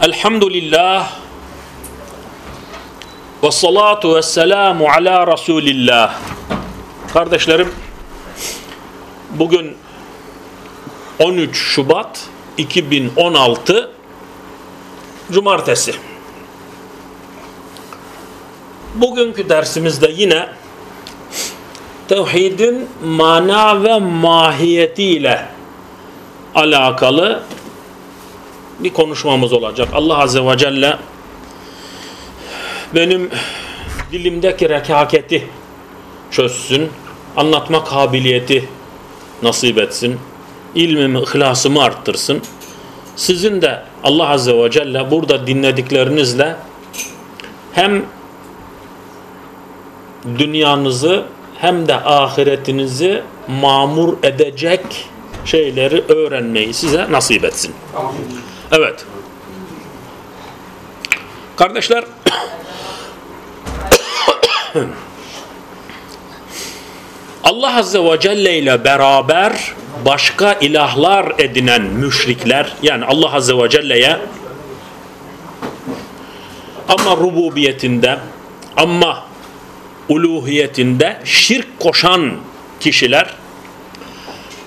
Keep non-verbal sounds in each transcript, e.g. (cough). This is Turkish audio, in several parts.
Elhamdülillah ve salatu ve selamu ala Resulillah. Kardeşlerim, bugün 13 Şubat 2016 Cumartesi. Bugünkü dersimizde yine tevhidin mana ve mahiyetiyle alakalı bir konuşmamız olacak. Allah Azze ve Celle benim dilimdeki rekaketi çözsün, anlatma kabiliyeti nasip etsin, ilmimi, ihlasımı arttırsın. Sizin de Allah Azze ve Celle burada dinlediklerinizle hem dünyanızı hem de ahiretinizi mamur edecek şeyleri öğrenmeyi size nasip etsin. Evet. Kardeşler (coughs) Allah Azze ve Celle ile beraber başka ilahlar edinen müşrikler yani Allah Azze ve Celle'ye ama rububiyetinde ama uluhiyetinde şirk koşan kişiler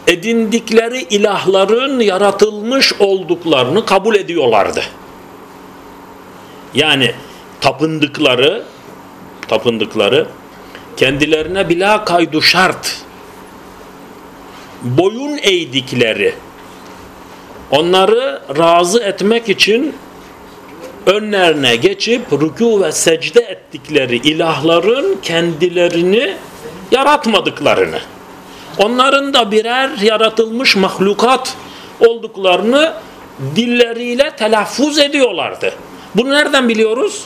edindikleri ilahların yaratılmış olduklarını kabul ediyorlardı. Yani tapındıkları tapındıkları kendilerine bila kaydu şart boyun eğdikleri onları razı etmek için önlerine geçip rükû ve secde ettikleri ilahların kendilerini yaratmadıklarını onların da birer yaratılmış mahlukat olduklarını dilleriyle telaffuz ediyorlardı. Bunu nereden biliyoruz?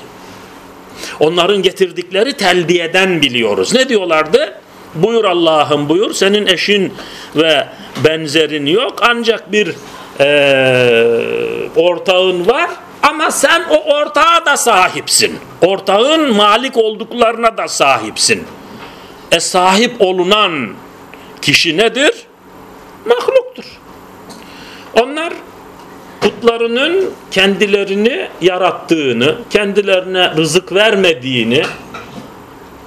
Onların getirdikleri telbiyeden biliyoruz. Ne diyorlardı? Buyur Allah'ım buyur senin eşin ve benzerin yok ancak bir e, ortağın var ama sen o ortağa da sahipsin. Ortağın malik olduklarına da sahipsin. E sahip olunan kişi nedir? Mahluktur. Onlar putlarının kendilerini yarattığını, kendilerine rızık vermediğini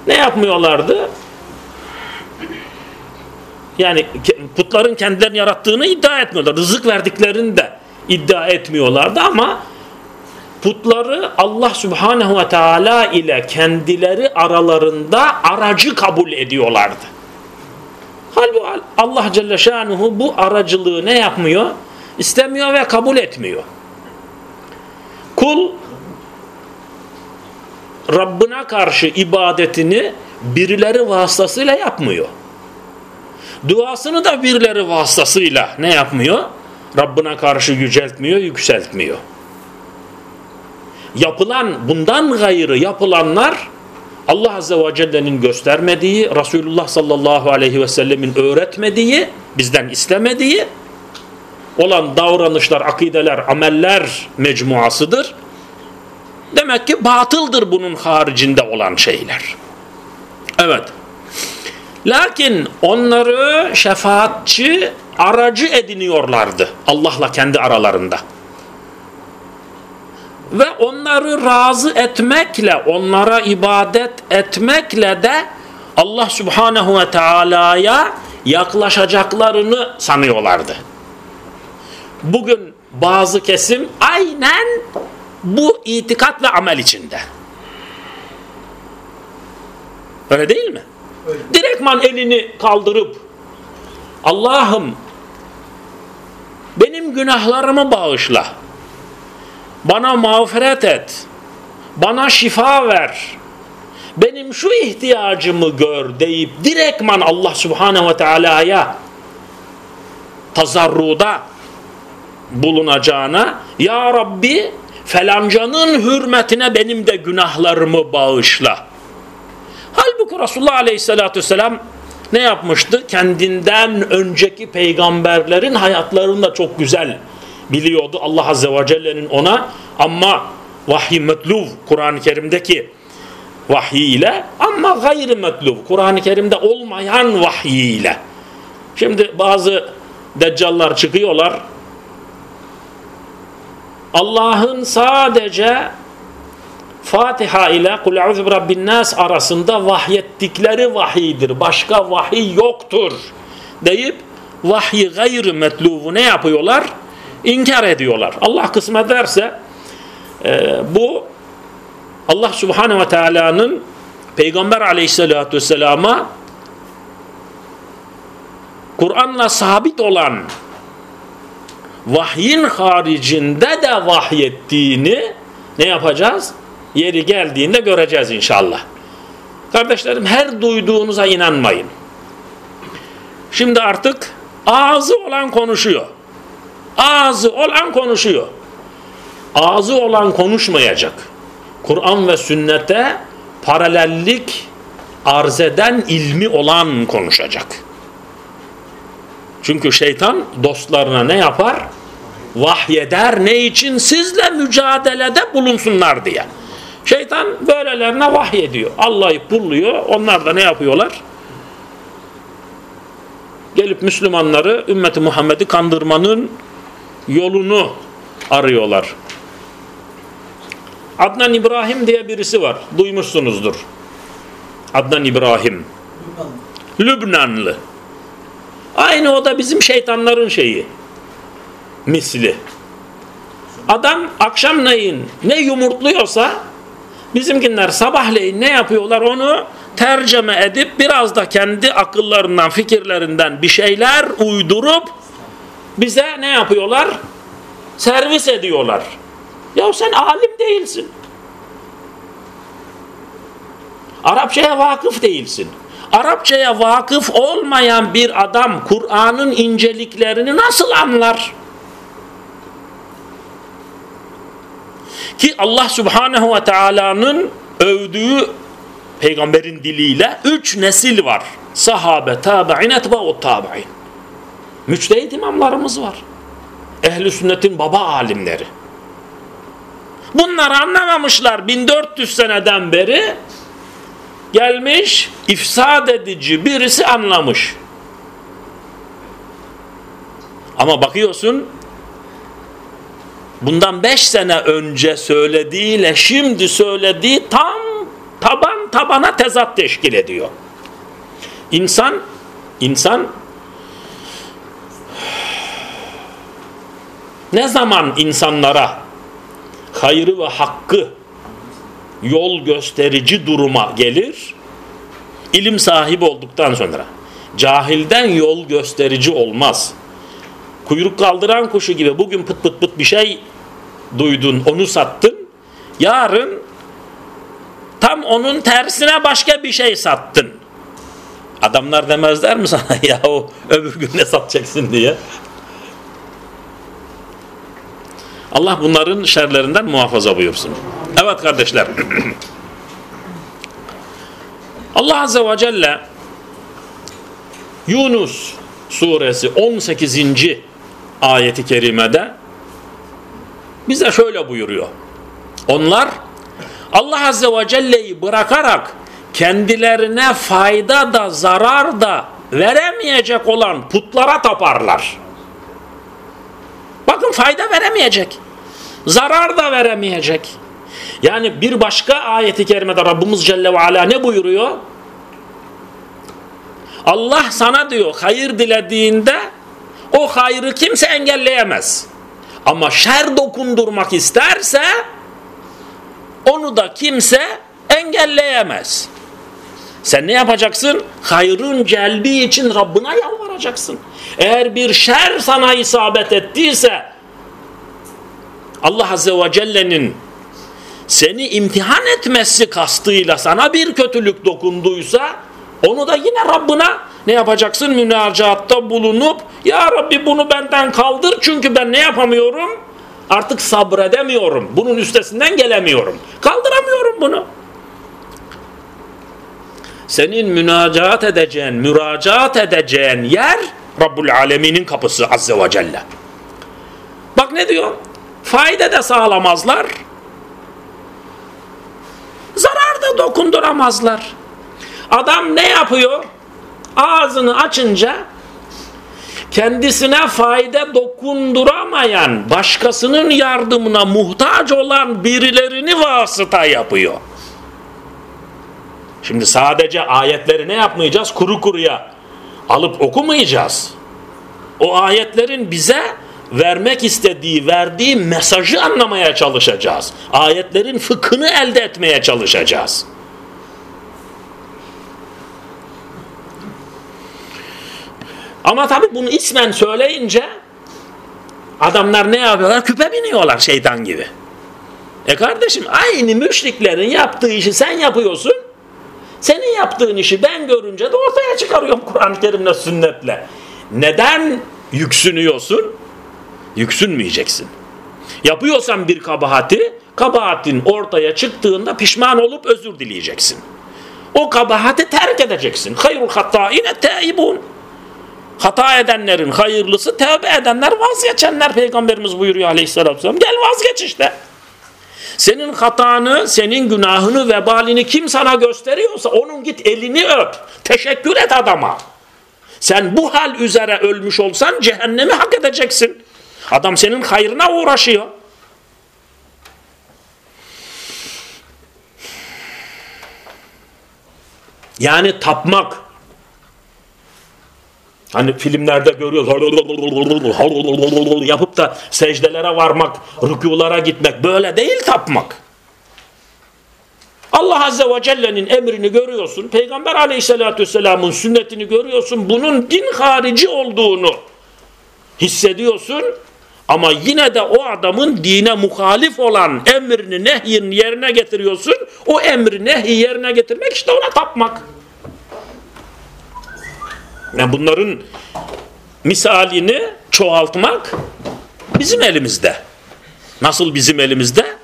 ne yapmıyorlardı? Yani putların kendilerini yarattığını iddia etmiyorlar. Rızık verdiklerini de iddia etmiyorlardı ama putları Allah Subhanahu ve Teala ile kendileri aralarında aracı kabul ediyorlardı. Halbuki Allah Celle Şanuhu bu aracılığı ne yapmıyor? İstemiyor ve kabul etmiyor. Kul Rabbine karşı ibadetini birileri vasıtasıyla yapmıyor. Duasını da birileri vasıtasıyla ne yapmıyor? Rabbine karşı yüceltmiyor, yükseltmiyor. Yapılan, bundan gayrı yapılanlar Allah Azze ve Celle'nin göstermediği, Resulullah sallallahu aleyhi ve sellemin öğretmediği, bizden istemediği olan davranışlar, akideler, ameller mecmuasıdır. Demek ki batıldır bunun haricinde olan şeyler. Evet. Lakin onları şefaatçi, aracı ediniyorlardı Allah'la kendi aralarında. Ve onları razı etmekle, onlara ibadet etmekle de Allah Subhanahu ve Teala'ya yaklaşacaklarını sanıyorlardı. Bugün bazı kesim aynen bu itikat ve amel içinde. Öyle değil mi? Öyle. Direktman elini kaldırıp Allah'ım benim günahlarımı bağışla. Bana mağfiret et. Bana şifa ver. Benim şu ihtiyacımı gör deyip direktman Allah Subhanahu ve Teala'ya tazarruda bulunacağına Ya Rabbi felancanın hürmetine benim de günahlarımı bağışla. Halbuki Resulullah Aleyhisselatü Vesselam ne yapmıştı? Kendinden önceki peygamberlerin hayatlarını da çok güzel biliyordu Allah Azze ve Celle'nin ona ama vahiy metluv Kur'an-ı Kerim'deki vahiy ile ama gayri metluv Kur'an-ı Kerim'de olmayan vahiy ile Şimdi bazı deccallar çıkıyorlar. Allah'ın sadece Fatiha ile Kul bi Rabbin Nas arasında vahyettikleri vahiydir. Başka vahiy yoktur. Deyip vahyi gayrı metlubu ne yapıyorlar? İnkar ediyorlar. Allah kısmet ederse e, bu Allah Subhanahu ve Teala'nın Peygamber Aleyhisselatü Vesselam'a Kur'an'la sabit olan vahyin haricinde de vahyettiğini ne yapacağız? Yeri geldiğinde göreceğiz inşallah. Kardeşlerim her duyduğunuza inanmayın. Şimdi artık ağzı olan konuşuyor. Ağzı olan konuşuyor. Ağzı olan konuşmayacak. Kur'an ve sünnete paralellik arz eden ilmi olan konuşacak. Çünkü şeytan dostlarına ne yapar? Vahyeder ne için? Sizle mücadelede bulunsunlar diye. Şeytan böylelerine vahyediyor. Allah'ı pulluyor. Onlar da ne yapıyorlar? Gelip Müslümanları, ümmeti Muhammed'i kandırmanın yolunu arıyorlar. Adnan İbrahim diye birisi var. Duymuşsunuzdur. Adnan İbrahim. Lübnanlı. Aynı o da bizim şeytanların şeyi. Misli. Adam akşamleyin ne yumurtluyorsa bizimkinler sabahleyin ne yapıyorlar onu tercüme edip biraz da kendi akıllarından fikirlerinden bir şeyler uydurup bize ne yapıyorlar? Servis ediyorlar. Ya sen alim değilsin. Arapçaya vakıf değilsin. Arapçaya vakıf olmayan bir adam Kur'an'ın inceliklerini nasıl anlar? Ki Allah Subhanahu ve Taala'nın övdüğü peygamberin diliyle üç nesil var. Sahabe, tabi'in, etba'u tabi'in. Müçtehit imamlarımız var. Ehli sünnetin baba alimleri. Bunları anlamamışlar 1400 seneden beri gelmiş ifsad edici birisi anlamış. Ama bakıyorsun bundan 5 sene önce söylediğiyle şimdi söylediği tam taban tabana tezat teşkil ediyor. İnsan insan ne zaman insanlara hayrı ve hakkı yol gösterici duruma gelir. İlim sahibi olduktan sonra. Cahilden yol gösterici olmaz. Kuyruk kaldıran kuşu gibi bugün pıt pıt pıt bir şey duydun, onu sattın. Yarın tam onun tersine başka bir şey sattın. Adamlar demezler mi sana (laughs) ya o öbür gün ne satacaksın diye. Allah bunların şerlerinden muhafaza buyursun. Evet kardeşler. (clears throat) Allah Azze ve Celle Yunus suresi 18. ayeti kerimede bize şöyle buyuruyor. Onlar Allah Azze ve Celle'yi bırakarak kendilerine fayda da zarar da veremeyecek olan putlara taparlar. Bakın fayda veremeyecek. Zarar da veremeyecek. Yani bir başka ayeti kerimede Rabbimiz Celle ve Ala ne buyuruyor? Allah sana diyor hayır dilediğinde o hayrı kimse engelleyemez. Ama şer dokundurmak isterse onu da kimse engelleyemez. Sen ne yapacaksın? Hayrın celbi için Rabbına yalvaracaksın. Eğer bir şer sana isabet ettiyse Allah Azze ve Celle'nin seni imtihan etmesi kastıyla sana bir kötülük dokunduysa onu da yine Rabbına ne yapacaksın? Münacatta bulunup Ya Rabbi bunu benden kaldır çünkü ben ne yapamıyorum? Artık sabredemiyorum. Bunun üstesinden gelemiyorum. Kaldıramıyorum bunu. Senin münacaat edeceğin, müracaat edeceğin yer Rabbul Alemin'in kapısı Azze ve Celle. Bak ne diyor? Fayda da sağlamazlar. Zarar da dokunduramazlar. Adam ne yapıyor? Ağzını açınca kendisine fayda dokunduramayan, başkasının yardımına muhtaç olan birilerini vasıta yapıyor. Şimdi sadece ayetleri ne yapmayacağız? Kuru kuruya alıp okumayacağız. O ayetlerin bize vermek istediği, verdiği mesajı anlamaya çalışacağız. Ayetlerin fıkhını elde etmeye çalışacağız. Ama tabii bunu ismen söyleyince adamlar ne yapıyorlar? Küpe biniyorlar şeytan gibi. E kardeşim aynı müşriklerin yaptığı işi sen yapıyorsun. Senin yaptığın işi ben görünce de ortaya çıkarıyorum Kur'an-ı Kerim'le sünnetle. Neden yüksünüyorsun? Yüksünmeyeceksin. Yapıyorsan bir kabahati, kabahatin ortaya çıktığında pişman olup özür dileyeceksin. O kabahati terk edeceksin. Hayrul hattâine teibun. Hata edenlerin hayırlısı tevbe edenler vazgeçenler Peygamberimiz buyuruyor aleyhissalatü vesselam. Gel vazgeç işte. Senin hatanı, senin günahını, vebalini kim sana gösteriyorsa onun git elini öp. Teşekkür et adama. Sen bu hal üzere ölmüş olsan cehennemi hak edeceksin. Adam senin hayrına uğraşıyor. Yani tapmak. Hani filmlerde görüyoruz (laughs) yapıp da secdelere varmak, rükulara gitmek böyle değil tapmak. Allah Azze ve Celle'nin emrini görüyorsun. Peygamber Aleyhisselatü Vesselam'ın sünnetini görüyorsun. Bunun din harici olduğunu hissediyorsun. Ama yine de o adamın dine muhalif olan emrini nehyini yerine getiriyorsun. O emri nehi yerine getirmek işte ona tapmak. Yani bunların misalini çoğaltmak bizim elimizde. Nasıl bizim elimizde?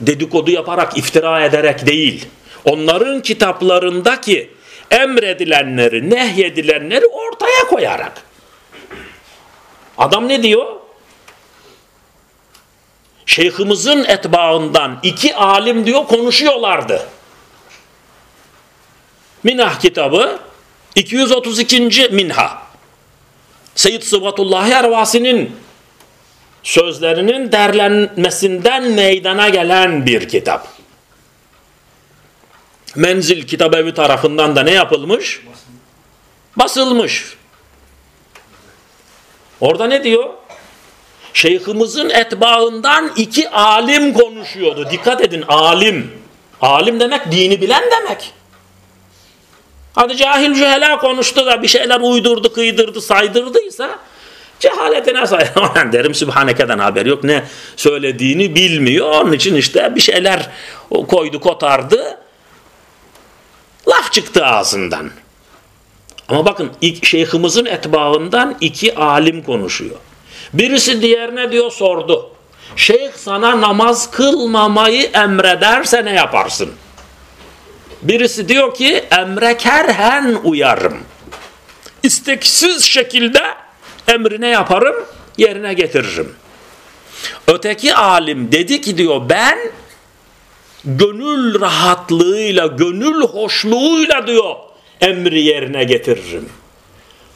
Dedikodu yaparak, iftira ederek değil. Onların kitaplarındaki emredilenleri, nehyedilenleri ortaya koyarak. Adam ne diyor? Şeyhimizin etbaından iki alim diyor konuşuyorlardı. Minah kitabı 232. Minha. Seyyid Sıvatullahi Ervasi'nin sözlerinin derlenmesinden meydana gelen bir kitap. Menzil Kitabevi tarafından da ne yapılmış? Basılmış. Orada ne diyor? Şeyhimizin etbaından iki alim konuşuyordu. Dikkat edin alim. Alim demek dini bilen demek. Hadi cahil cühela konuştu da bir şeyler uydurdu, kıydırdı, saydırdıysa cehaletine sayar. (laughs) derim Sübhaneke'den haber yok. Ne söylediğini bilmiyor. Onun için işte bir şeyler koydu, kotardı. Laf çıktı ağzından. Ama bakın ilk şeyhimizin etbaından iki alim konuşuyor. Birisi diğerine diyor sordu. Şeyh sana namaz kılmamayı emrederse ne yaparsın? Birisi diyor ki emre kerhen uyarım. İsteksiz şekilde emrine yaparım, yerine getiririm. Öteki alim dedi ki diyor ben gönül rahatlığıyla, gönül hoşluğuyla diyor emri yerine getiririm.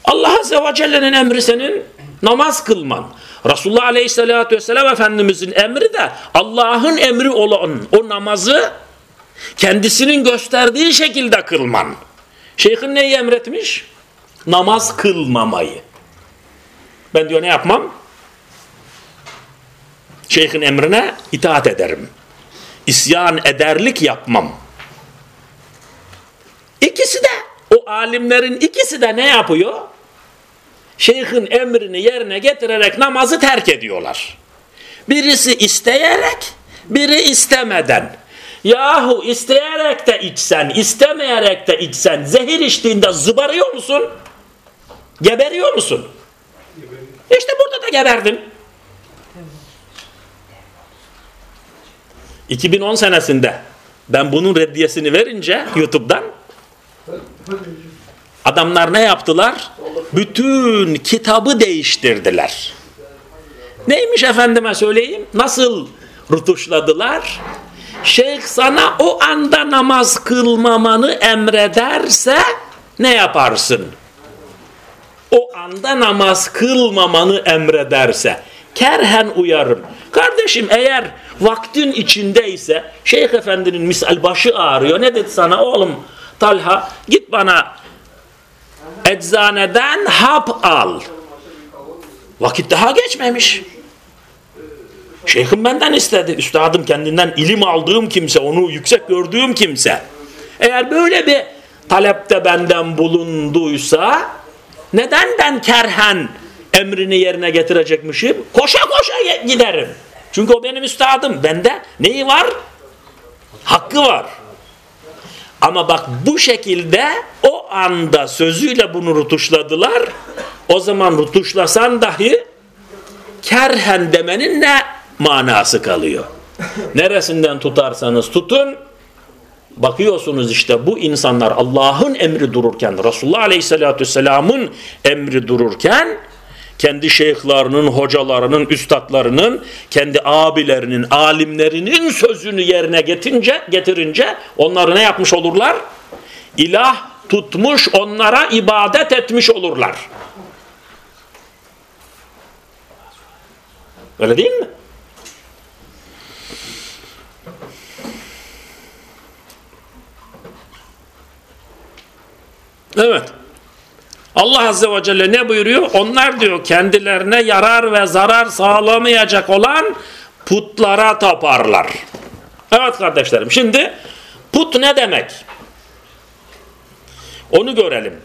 Allah Azze ve Celle'nin emri senin namaz kılman. Resulullah Aleyhisselatü Vesselam Efendimizin emri de Allah'ın emri olan o namazı kendisinin gösterdiği şekilde kılman. Şeyhin neyi emretmiş? Namaz kılmamayı. Ben diyor ne yapmam? Şeyhin emrine itaat ederim. İsyan ederlik yapmam. İkisi de o alimlerin ikisi de ne yapıyor? Şeyhin emrini yerine getirerek namazı terk ediyorlar. Birisi isteyerek, biri istemeden. Yahu isteyerek de içsen, istemeyerek de içsen, zehir içtiğinde zıbarıyor musun? Geberiyor musun? İşte burada da geberdin. 2010 senesinde ben bunun reddiyesini verince YouTube'dan adamlar ne yaptılar? Bütün kitabı değiştirdiler. Neymiş efendime söyleyeyim? Nasıl rutuşladılar? Şeyh sana o anda namaz kılmamanı emrederse ne yaparsın? o anda namaz kılmamanı emrederse kerhen uyarım. Kardeşim eğer vaktin içindeyse Şeyh Efendi'nin misal başı ağrıyor. Ne dedi sana oğlum Talha git bana eczaneden hap al. Vakit daha geçmemiş. Şeyhim benden istedi. Üstadım kendinden ilim aldığım kimse, onu yüksek gördüğüm kimse. Eğer böyle bir talepte benden bulunduysa neden ben kerhen emrini yerine getirecekmişim? Koşa koşa giderim. Çünkü o benim üstadım. Bende neyi var? Hakkı var. Ama bak bu şekilde o anda sözüyle bunu rutuşladılar. O zaman rutuşlasan dahi kerhen demenin ne manası kalıyor? Neresinden tutarsanız tutun bakıyorsunuz işte bu insanlar Allah'ın emri dururken Resulullah Aleyhisselatü Vesselam'ın emri dururken kendi şeyhlarının, hocalarının, üstadlarının, kendi abilerinin, alimlerinin sözünü yerine getirince, getirince onları ne yapmış olurlar? İlah tutmuş, onlara ibadet etmiş olurlar. Öyle değil mi? Evet. Allah Azze ve Celle ne buyuruyor? Onlar diyor kendilerine yarar ve zarar sağlamayacak olan putlara taparlar. Evet kardeşlerim şimdi put ne demek? Onu görelim.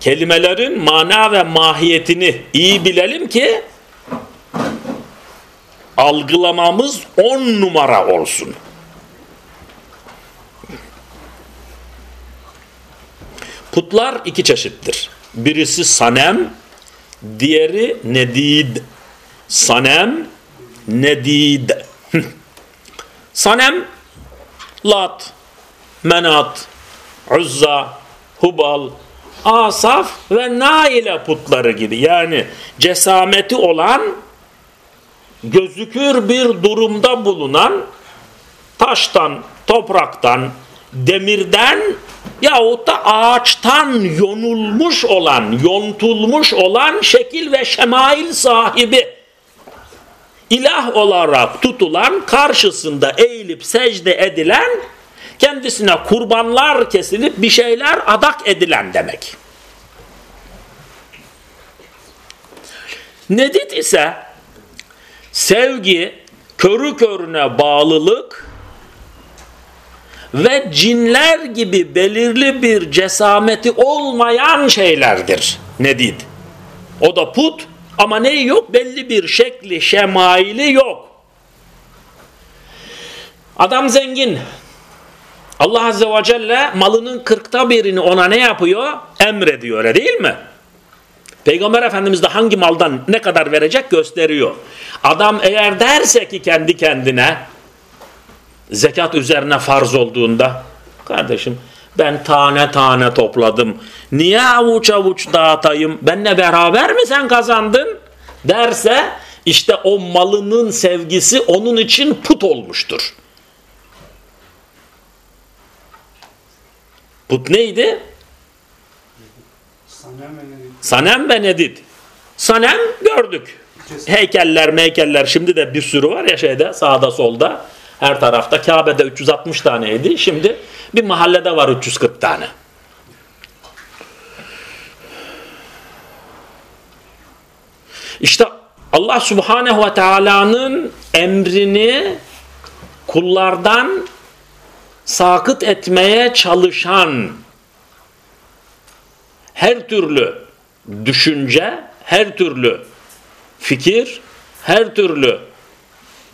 Kelimelerin mana ve mahiyetini iyi bilelim ki algılamamız on numara olsun. Putlar iki çeşittir. Birisi sanem, diğeri nedid. Sanem, nedid. (laughs) sanem, lat, menat, uzza, hubal, asaf ve naile putları gibi. Yani cesameti olan, gözükür bir durumda bulunan, taştan, topraktan, demirden yahut da ağaçtan yonulmuş olan, yontulmuş olan şekil ve şemail sahibi ilah olarak tutulan, karşısında eğilip secde edilen, kendisine kurbanlar kesilip bir şeyler adak edilen demek. Nedit ise sevgi, körü körüne bağlılık, ve cinler gibi belirli bir cesameti olmayan şeylerdir. Nedid. O da put ama neyi yok? Belli bir şekli, şemaili yok. Adam zengin. Allah Azze ve Celle malının kırkta birini ona ne yapıyor? Emrediyor öyle değil mi? Peygamber Efendimiz de hangi maldan ne kadar verecek gösteriyor. Adam eğer derse ki kendi kendine zekat üzerine farz olduğunda kardeşim ben tane tane topladım. Niye avuç avuç dağıtayım? Benle beraber mi sen kazandın? Derse işte o malının sevgisi onun için put olmuştur. Put neydi? Sanem Benedit. Sanem gördük. Heykeller meykeller şimdi de bir sürü var ya şeyde sağda solda. Her tarafta Kabe'de 360 taneydi. Şimdi bir mahallede var 340 tane. İşte Allah Subhanehu ve Teala'nın emrini kullardan sakıt etmeye çalışan her türlü düşünce, her türlü fikir, her türlü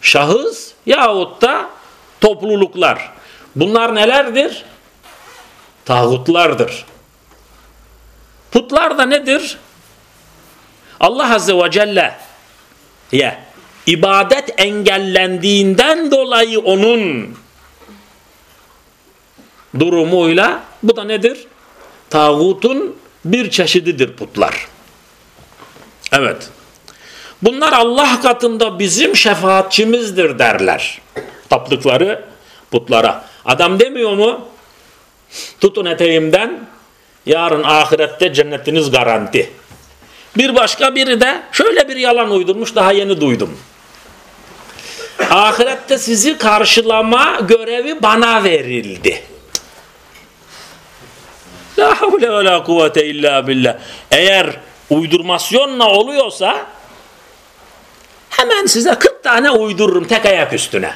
şahıs yahut da topluluklar. Bunlar nelerdir? Tağutlardır. Putlar da nedir? Allah Azze ve Celle ya ibadet engellendiğinden dolayı onun durumuyla bu da nedir? Tağutun bir çeşididir putlar. Evet. Bunlar Allah katında bizim şefaatçimizdir derler. Taptıkları putlara. Adam demiyor mu? Tutun eteğimden yarın ahirette cennetiniz garanti. Bir başka biri de şöyle bir yalan uydurmuş daha yeni duydum. Ahirette sizi karşılama görevi bana verildi. La havle ve la kuvvete illa billah. Eğer uydurmasyonla oluyorsa hemen size 40 tane uydururum tek ayak üstüne.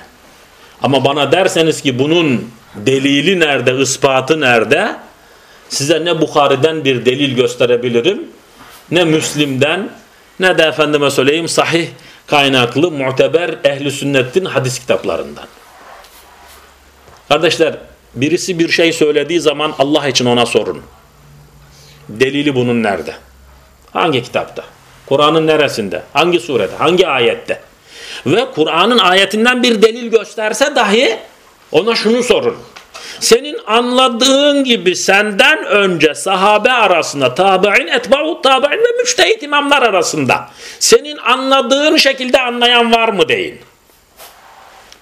Ama bana derseniz ki bunun delili nerede, ispatı nerede? Size ne Bukhari'den bir delil gösterebilirim, ne Müslim'den, ne de efendime söyleyeyim sahih kaynaklı, muteber ehli sünnetin hadis kitaplarından. Kardeşler, birisi bir şey söylediği zaman Allah için ona sorun. Delili bunun nerede? Hangi kitapta? Kur'an'ın neresinde? Hangi surede? Hangi ayette? Ve Kur'an'ın ayetinden bir delil gösterse dahi ona şunu sorun. Senin anladığın gibi senden önce sahabe arasında tabi'in, etba'u tabi'in ve müçtehit imamlar arasında senin anladığın şekilde anlayan var mı deyin.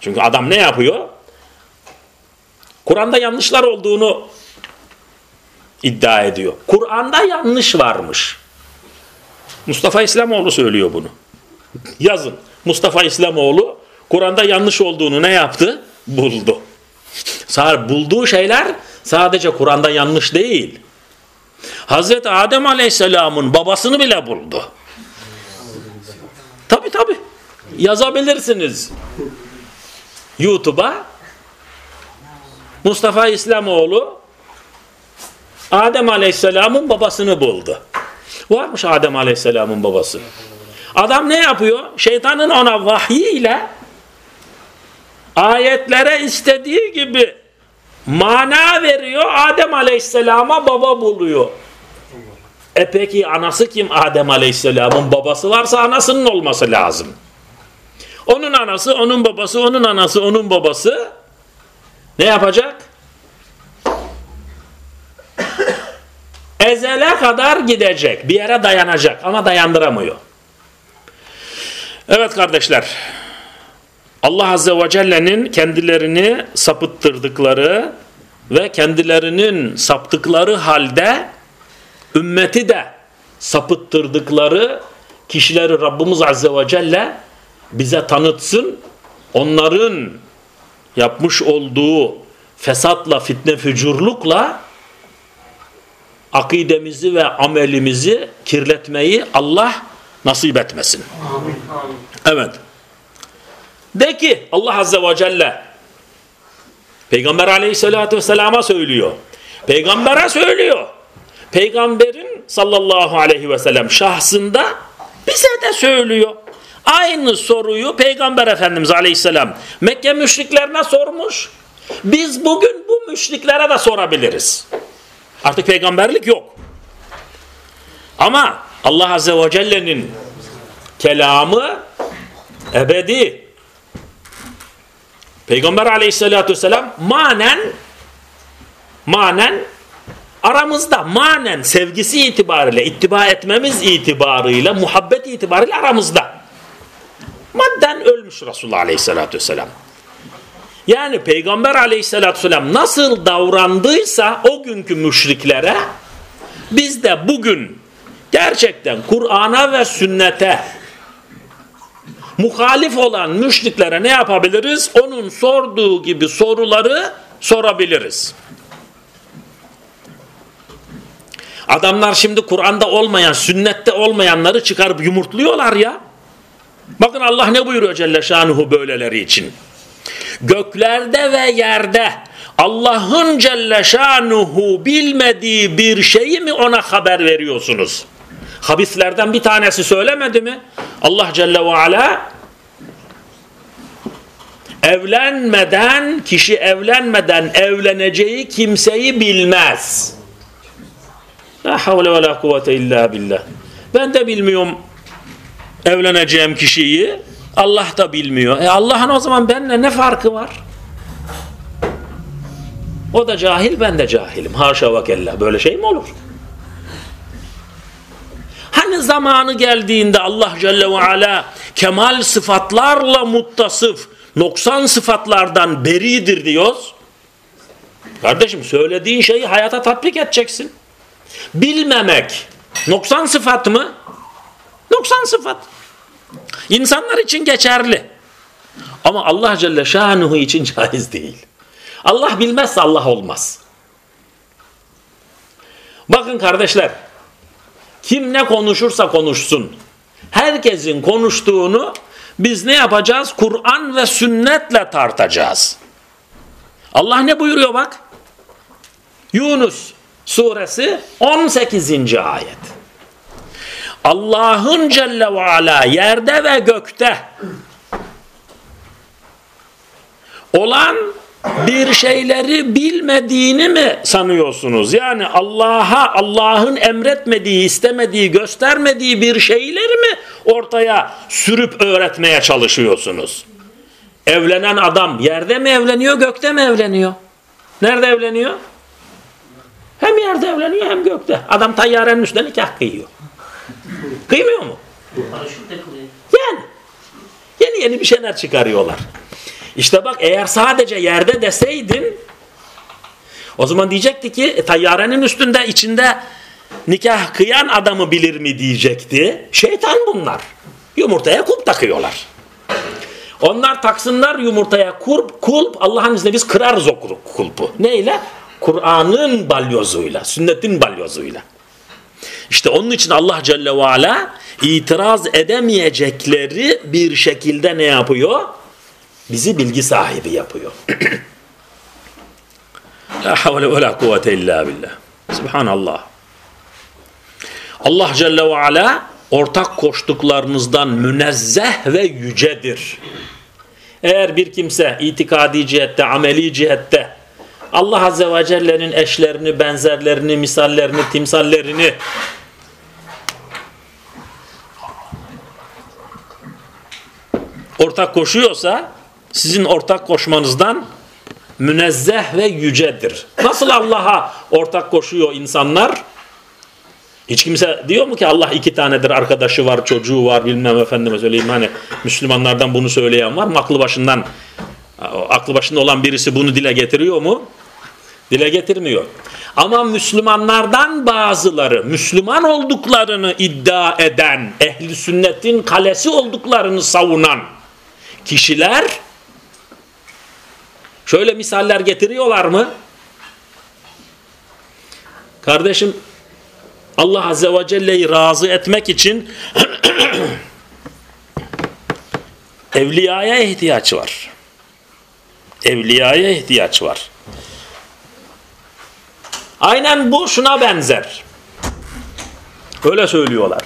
Çünkü adam ne yapıyor? Kur'an'da yanlışlar olduğunu iddia ediyor. Kur'an'da yanlış varmış. Mustafa İslamoğlu söylüyor bunu. Yazın. Mustafa İslamoğlu Kur'an'da yanlış olduğunu ne yaptı? Buldu. Bulduğu şeyler sadece Kur'an'da yanlış değil. Hazreti Adem Aleyhisselam'ın babasını bile buldu. Tabi tabi. Yazabilirsiniz. YouTube'a Mustafa İslamoğlu Adem Aleyhisselam'ın babasını buldu. Varmış Adem Aleyhisselam'ın babası. Adam ne yapıyor? Şeytanın ona vahyiyle ayetlere istediği gibi mana veriyor. Adem Aleyhisselam'a baba buluyor. E peki anası kim Adem Aleyhisselam'ın babası varsa anasının olması lazım. Onun anası, onun babası, onun anası, onun babası ne yapacak? Ezele kadar gidecek. Bir yere dayanacak ama dayandıramıyor. Evet kardeşler. Allah Azze ve Celle'nin kendilerini sapıttırdıkları ve kendilerinin saptıkları halde ümmeti de sapıttırdıkları kişileri Rabbimiz Azze ve Celle bize tanıtsın. Onların yapmış olduğu fesatla, fitne, fücurlukla akidemizi ve amelimizi kirletmeyi Allah nasip etmesin. Evet. De ki Allah Azze ve Celle Peygamber aleyhissalatü vesselama söylüyor. Peygamber'e söylüyor. Peygamberin sallallahu aleyhi ve sellem şahsında bize de söylüyor. Aynı soruyu Peygamber Efendimiz aleyhisselam Mekke müşriklerine sormuş. Biz bugün bu müşriklere de sorabiliriz. Artık peygamberlik yok. Ama Allah Azze ve Celle'nin kelamı ebedi. Peygamber aleyhissalatü vesselam manen manen aramızda manen sevgisi itibariyle ittiba etmemiz itibarıyla muhabbet itibariyle aramızda. Madden ölmüş Resulullah aleyhissalatü vesselam. Yani Peygamber aleyhissalatü vesselam nasıl davrandıysa o günkü müşriklere biz de bugün gerçekten Kur'an'a ve sünnete muhalif olan müşriklere ne yapabiliriz? Onun sorduğu gibi soruları sorabiliriz. Adamlar şimdi Kur'an'da olmayan, sünnette olmayanları çıkarıp yumurtluyorlar ya. Bakın Allah ne buyuruyor Celle Şanuhu böyleleri için. Göklerde ve yerde Allah'ın Celle Şanuhu bilmediği bir şeyi mi ona haber veriyorsunuz? Habislerden bir tanesi söylemedi mi? Allah Celle ve Ala evlenmeden, kişi evlenmeden evleneceği kimseyi bilmez. La havle ve la kuvvete illa billah. Ben de bilmiyorum evleneceğim kişiyi. Allah da bilmiyor. E Allah'ın o zaman benimle ne farkı var? O da cahil, ben de cahilim. Haşa ve kella. Böyle şey mi olur? Hani zamanı geldiğinde Allah Celle ve Ala kemal sıfatlarla muttasıf, noksan sıfatlardan beridir diyoruz. Kardeşim söylediğin şeyi hayata tatbik edeceksin. Bilmemek noksan sıfat mı? Noksan sıfat. İnsanlar için geçerli. Ama Allah Celle Şanuhu için (laughs) caiz değil. Allah bilmezse Allah olmaz. Bakın kardeşler, kim ne konuşursa konuşsun, herkesin konuştuğunu biz ne yapacağız? Kur'an ve sünnetle tartacağız. Allah ne buyuruyor bak? Yunus suresi 18. ayet. Allah'ın Celle ve Ala yerde ve gökte olan bir şeyleri bilmediğini mi sanıyorsunuz? Yani Allah'a Allah'ın emretmediği, istemediği, göstermediği bir şeyleri mi ortaya sürüp öğretmeye çalışıyorsunuz? Evlenen adam yerde mi evleniyor, gökte mi evleniyor? Nerede evleniyor? Hem yerde evleniyor hem gökte. Adam tayyarenin üstüne nikah kıyıyor. Kıymıyor mu? Yani. Yeni yeni bir şeyler çıkarıyorlar. İşte bak eğer sadece yerde deseydin o zaman diyecekti ki e, tayyarenin üstünde içinde nikah kıyan adamı bilir mi diyecekti. Şeytan bunlar. Yumurtaya kulp takıyorlar. Onlar taksınlar yumurtaya kulp, kulp Allah'ın izniyle biz kırarız o kulpu. Neyle? Kur'an'ın balyozuyla, sünnetin balyozuyla. İşte onun için Allah Celle ve Ala itiraz edemeyecekleri bir şekilde ne yapıyor? bizi bilgi sahibi yapıyor. (clears throat) La havle ve la kuvvete illa billah. Subhanallah. Allah Celle ve Ala ortak koştuklarınızdan münezzeh ve yücedir. Eğer bir kimse itikadi cihette, ameli cihette Allah Azze ve Celle'nin eşlerini, benzerlerini, misallerini, timsallerini ortak koşuyorsa sizin ortak koşmanızdan münezzeh ve yücedir. Nasıl Allah'a ortak koşuyor insanlar? Hiç kimse diyor mu ki Allah iki tanedir, arkadaşı var, çocuğu var, bilmem efendime söyleyeyim hani Müslümanlardan bunu söyleyen var mı? Aklı başından aklı başında olan birisi bunu dile getiriyor mu? Dile getirmiyor. Ama Müslümanlardan bazıları Müslüman olduklarını iddia eden, ehli sünnetin kalesi olduklarını savunan kişiler Şöyle misaller getiriyorlar mı? Kardeşim Allah Azze ve Celle'yi razı etmek için (clears throat) evliyaya ihtiyaç var. Evliyaya ihtiyaç var. Aynen bu şuna benzer. Öyle söylüyorlar.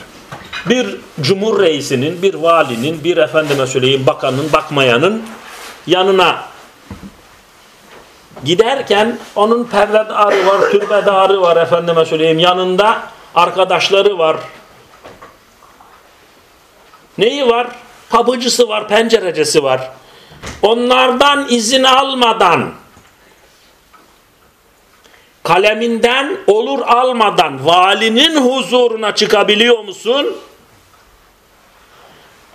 Bir cumhur reisinin, bir valinin, bir efendime söyleyeyim bakanın, bakmayanın yanına Giderken onun perdedarı var, türbedarı var efendime söyleyeyim. Yanında arkadaşları var. Neyi var? Kapıcısı var, pencerecesi var. Onlardan izin almadan kaleminden olur almadan valinin huzuruna çıkabiliyor musun?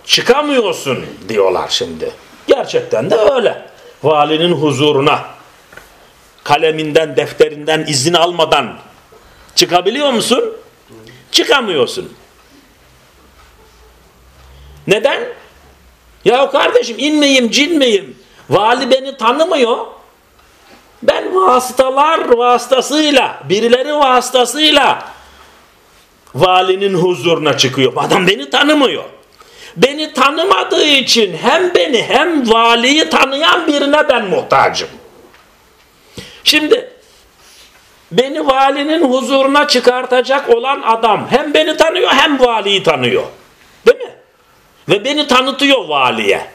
Çıkamıyorsun diyorlar şimdi. Gerçekten de öyle. Valinin huzuruna kaleminden, defterinden izin almadan çıkabiliyor musun? Çıkamıyorsun. Neden? Ya kardeşim inmeyeyim, cin miyim? Vali beni tanımıyor. Ben vasıtalar vasıtasıyla, birileri vasıtasıyla valinin huzuruna çıkıyorum. Adam beni tanımıyor. Beni tanımadığı için hem beni hem valiyi tanıyan birine ben muhtacım. Şimdi beni valinin huzuruna çıkartacak olan adam hem beni tanıyor hem valiyi tanıyor. Değil mi? Ve beni tanıtıyor valiye.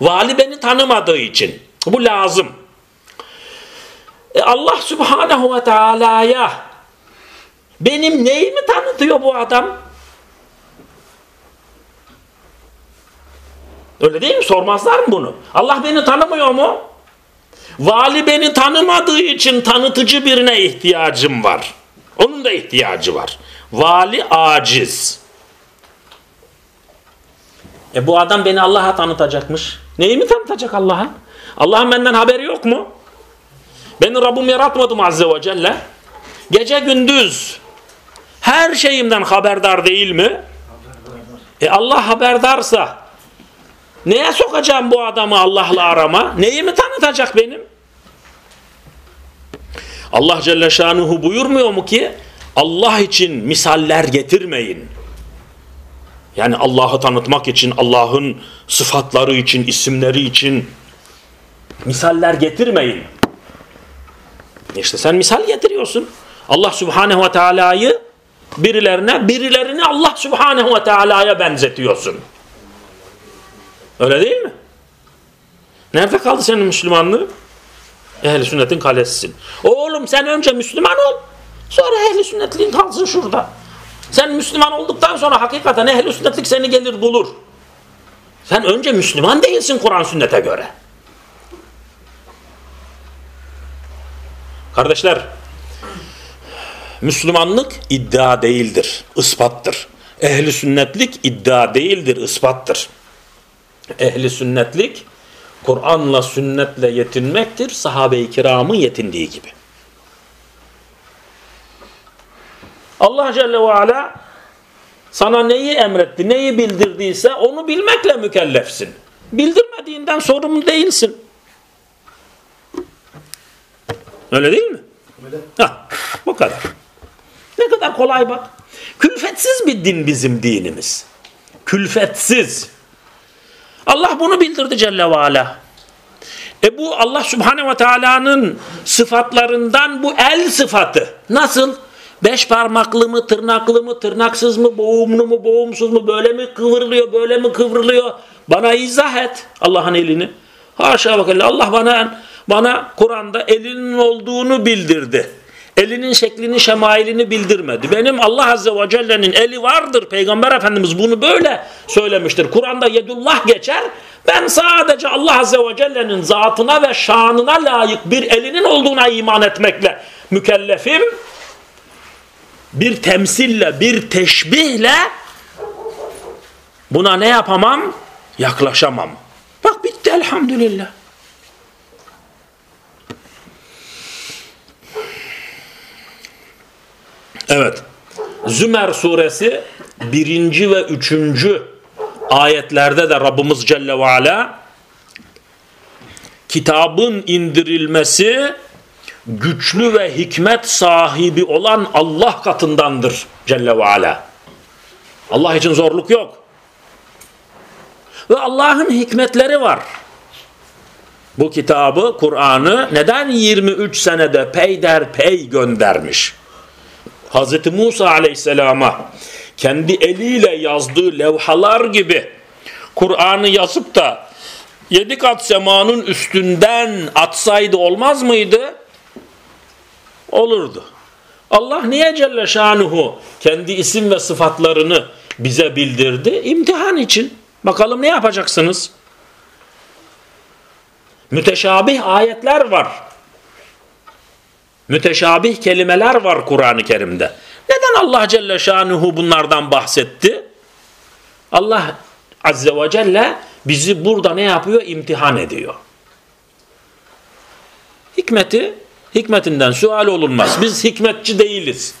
Vali beni tanımadığı için. Bu lazım. E Allah subhanahu ve teala'ya benim neyimi tanıtıyor bu adam? Öyle değil mi? Sormazlar mı bunu? Allah beni tanımıyor mu? Vali beni tanımadığı için tanıtıcı birine ihtiyacım var. Onun da ihtiyacı var. Vali aciz. E bu adam beni Allah'a tanıtacakmış. Neyi mi tanıtacak Allah'a? Allah'ın benden haberi yok mu? Beni Rabbim yaratmadı mı Azze ve Celle? Gece gündüz her şeyimden haberdar değil mi? E Allah haberdarsa neye sokacağım bu adamı Allah'la arama? Neyi mi tanıtacak benim? Allah Celle Şanuhu buyurmuyor mu ki Allah için misaller getirmeyin. Yani Allah'ı tanıtmak için, Allah'ın sıfatları için, isimleri için misaller getirmeyin. İşte sen misal getiriyorsun. Allah Subhanehu ve Teala'yı birilerine, birilerini Allah Subhanehu ve Teala'ya benzetiyorsun. Öyle değil mi? Nerede kaldı senin Müslümanlığı? Ehli sünnetin kalesisin. Oğlum sen önce Müslüman ol. Sonra ehli sünnetliğin kalsın şurada. Sen Müslüman olduktan sonra hakikaten ehli sünnetlik seni gelir bulur. Sen önce Müslüman değilsin Kur'an sünnete göre. Kardeşler, Müslümanlık iddia değildir, ispattır. Ehli sünnetlik iddia değildir, ispattır. Ehli sünnetlik Kur'an'la sünnetle yetinmektir, sahabe-i kiramın yetindiği gibi. Allah Celle ve Ala sana neyi emretti, neyi bildirdiyse onu bilmekle mükellefsin. Bildirmediğinden sorumlu değilsin. Öyle değil mi? Öyle. Hah, bu kadar. Ne kadar kolay bak. Külfetsiz bir din bizim dinimiz. Külfetsiz. Allah bunu bildirdi Celle ve Ala. E bu Allah Subhanahu ve Teala'nın sıfatlarından bu el sıfatı. Nasıl? Beş parmaklı mı, tırnaklı mı, tırnaksız mı, boğumlu mu, boğumsuz mu, böyle mi kıvrılıyor, böyle mi kıvrılıyor? Bana izah et Allah'ın elini. Haşa bakın Allah bana bana Kur'an'da elinin olduğunu bildirdi. Elinin şeklini, şemailini bildirmedi. Benim Allah Azze ve Celle'nin eli vardır. Peygamber Efendimiz bunu böyle söylemiştir. Kur'an'da yedullah geçer. Ben sadece Allah Azze ve Celle'nin zatına ve şanına layık bir elinin olduğuna iman etmekle mükellefim. Bir temsille, bir teşbihle buna ne yapamam? Yaklaşamam. Bak bitti elhamdülillah. Evet. Zümer suresi birinci ve üçüncü ayetlerde de Rabbimiz Celle ve Ala kitabın indirilmesi güçlü ve hikmet sahibi olan Allah katındandır Celle ve Ala. Allah için zorluk yok. Ve Allah'ın hikmetleri var. Bu kitabı, Kur'an'ı neden 23 senede peyderpey göndermiş? Hz. Musa aleyhisselama kendi eliyle yazdığı levhalar gibi Kur'an'ı yazıp da yedi kat semanın üstünden atsaydı olmaz mıydı? Olurdu. Allah niye Celle Şanuhu kendi isim ve sıfatlarını bize bildirdi? İmtihan için. Bakalım ne yapacaksınız? Müteşabih ayetler var müteşabih kelimeler var Kur'an-ı Kerim'de. Neden Allah Celle Şanuhu bunlardan bahsetti? Allah Azze ve Celle bizi burada ne yapıyor? İmtihan ediyor. Hikmeti, hikmetinden sual olunmaz. Biz hikmetçi değiliz.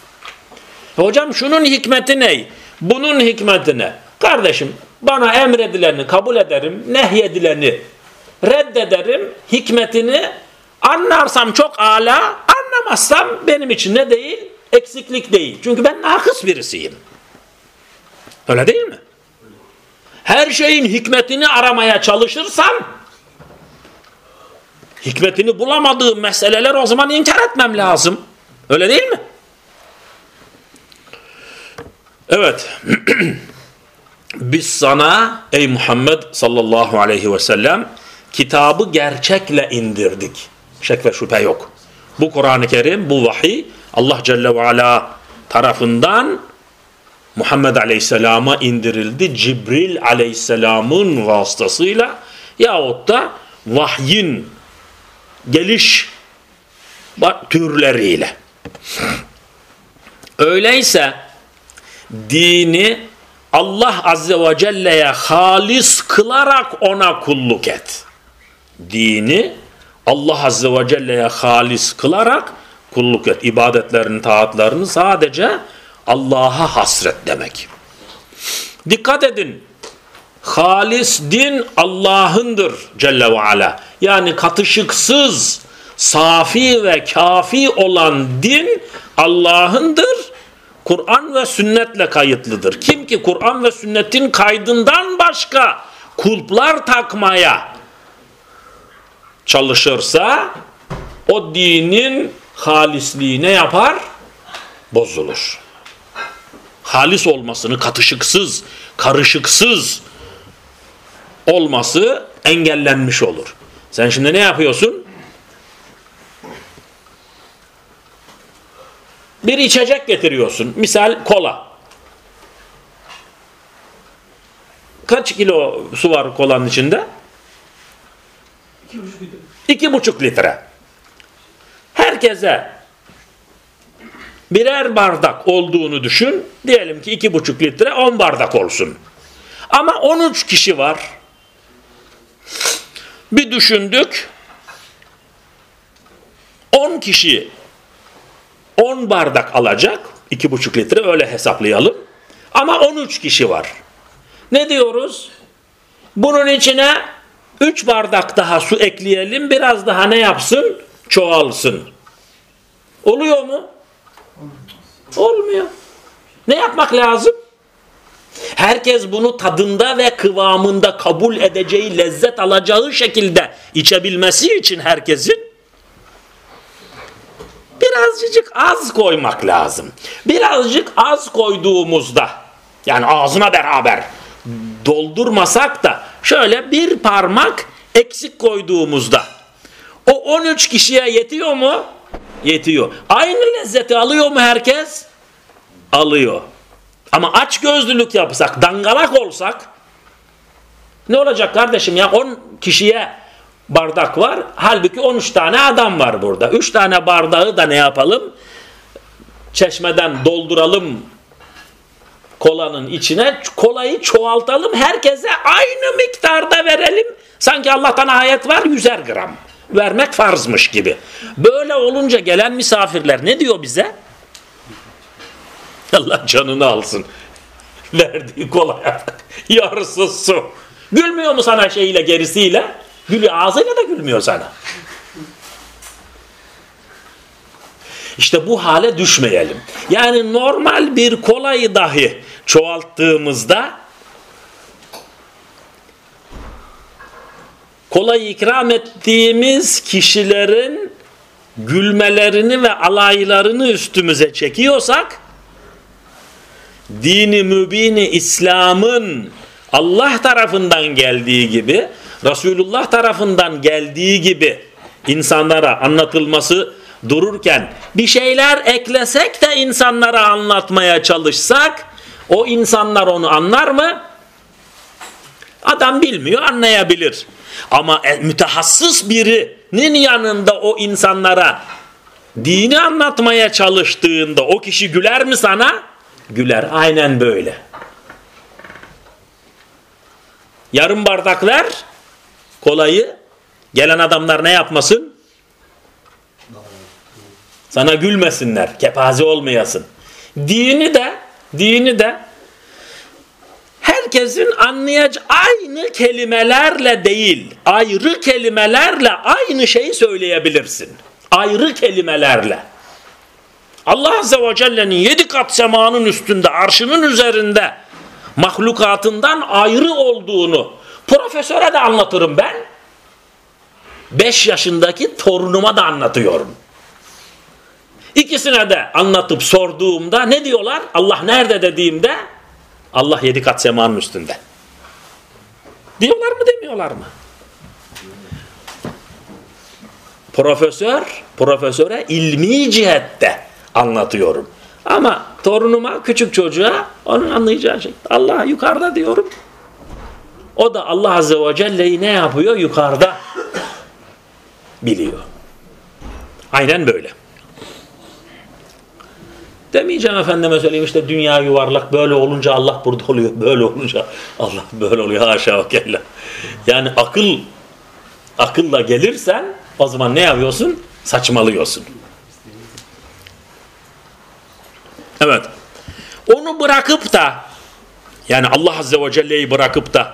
Hocam şunun hikmeti ne? Bunun hikmeti ne? Kardeşim bana emredileni kabul ederim, nehyedileni reddederim, hikmetini anlarsam çok ala, anlamazsam benim için ne değil? Eksiklik değil. Çünkü ben nakıs birisiyim. Öyle değil mi? Her şeyin hikmetini aramaya çalışırsam hikmetini bulamadığım meseleler o zaman inkar etmem lazım. Öyle değil mi? Evet. (clears throat) Biz sana ey Muhammed sallallahu aleyhi ve sellem kitabı gerçekle indirdik. Şek ve şüphe yok. Bu Kur'an-ı Kerim, bu vahiy Allah Celle ve Ala tarafından Muhammed Aleyhisselam'a indirildi. Cibril Aleyhisselam'ın vasıtasıyla yahut da vahyin geliş türleriyle. Öyleyse dini Allah Azze ve Celle'ye halis kılarak ona kulluk et. Dini Allah Azze ve Celle'ye halis kılarak kulluk et. İbadetlerini, taatlarını sadece Allah'a hasret demek. Dikkat edin. Halis din Allah'ındır Celle ve Ala. Yani katışıksız, safi ve kafi olan din Allah'ındır. Kur'an ve sünnetle kayıtlıdır. Kim ki Kur'an ve sünnetin kaydından başka kulplar takmaya çalışırsa o dinin halisliği ne yapar? Bozulur. Halis olmasını katışıksız, karışıksız olması engellenmiş olur. Sen şimdi ne yapıyorsun? Bir içecek getiriyorsun. Misal kola. Kaç kilo su var kolanın içinde? İki buçuk litre. Herkese birer bardak olduğunu düşün. Diyelim ki iki buçuk litre on bardak olsun. Ama on üç kişi var. Bir düşündük. On kişi 10 bardak alacak. 2,5 litre öyle hesaplayalım. Ama 13 kişi var. Ne diyoruz? Bunun içine 3 bardak daha su ekleyelim. Biraz daha ne yapsın? Çoğalsın. Oluyor mu? Olmuyor. Ne yapmak lazım? Herkes bunu tadında ve kıvamında kabul edeceği, lezzet alacağı şekilde içebilmesi için herkesin birazcık az koymak lazım. Birazcık az koyduğumuzda yani ağzına beraber doldurmasak da şöyle bir parmak eksik koyduğumuzda o 13 kişiye yetiyor mu? Yetiyor. Aynı lezzeti alıyor mu herkes? Alıyor. Ama aç gözlülük yapsak, dangalak olsak ne olacak kardeşim ya 10 kişiye bardak var. Halbuki 13 tane adam var burada. 3 tane bardağı da ne yapalım? Çeşmeden dolduralım kolanın içine. Kolayı çoğaltalım. Herkese aynı miktarda verelim. Sanki Allah'tan ayet var 100'er gram. Vermek farzmış gibi. Böyle olunca gelen misafirler ne diyor bize? (laughs) Allah canını alsın. Verdiği kolaya yarısı su. Gülmüyor mu sana şeyiyle gerisiyle? Gülüyor ağzıyla da gülmüyor sana. İşte bu hale düşmeyelim. Yani normal bir kolayı dahi çoğalttığımızda kolayı ikram ettiğimiz kişilerin gülmelerini ve alaylarını üstümüze çekiyorsak dini mübini İslam'ın Allah tarafından geldiği gibi Resulullah tarafından geldiği gibi insanlara anlatılması dururken bir şeyler eklesek de insanlara anlatmaya çalışsak o insanlar onu anlar mı? Adam bilmiyor anlayabilir. Ama e, mütehassıs birinin yanında o insanlara dini anlatmaya çalıştığında o kişi güler mi sana? Güler. Aynen böyle. Yarım bardak ver kolayı gelen adamlar ne yapmasın? Sana gülmesinler, kepaze olmayasın. Dini de, dini de herkesin anlayacağı aynı kelimelerle değil, ayrı kelimelerle aynı şeyi söyleyebilirsin. Ayrı kelimelerle. Allah Azze ve Celle'nin yedi kat semanın üstünde, arşının üzerinde mahlukatından ayrı olduğunu Profesöre de anlatırım ben. 5 yaşındaki torunuma da anlatıyorum. İkisine de anlatıp sorduğumda ne diyorlar? Allah nerede dediğimde Allah yedi kat semanın üstünde. Diyorlar mı demiyorlar mı? Profesör, profesöre ilmi cihette anlatıyorum. Ama torunuma, küçük çocuğa onun anlayacağı şey. Allah yukarıda diyorum. O da Allah Azze ve Celle'yi ne yapıyor? Yukarıda biliyor. Aynen böyle. Demeyeceğim efendime söyleyeyim işte dünya yuvarlak böyle olunca Allah burada oluyor. Böyle olunca Allah böyle oluyor. Haşa ve kella. Yani akıl akılla gelirsen o zaman ne yapıyorsun? Saçmalıyorsun. Evet. Onu bırakıp da Yani Allah Azze ve Celle'yi bırakıp da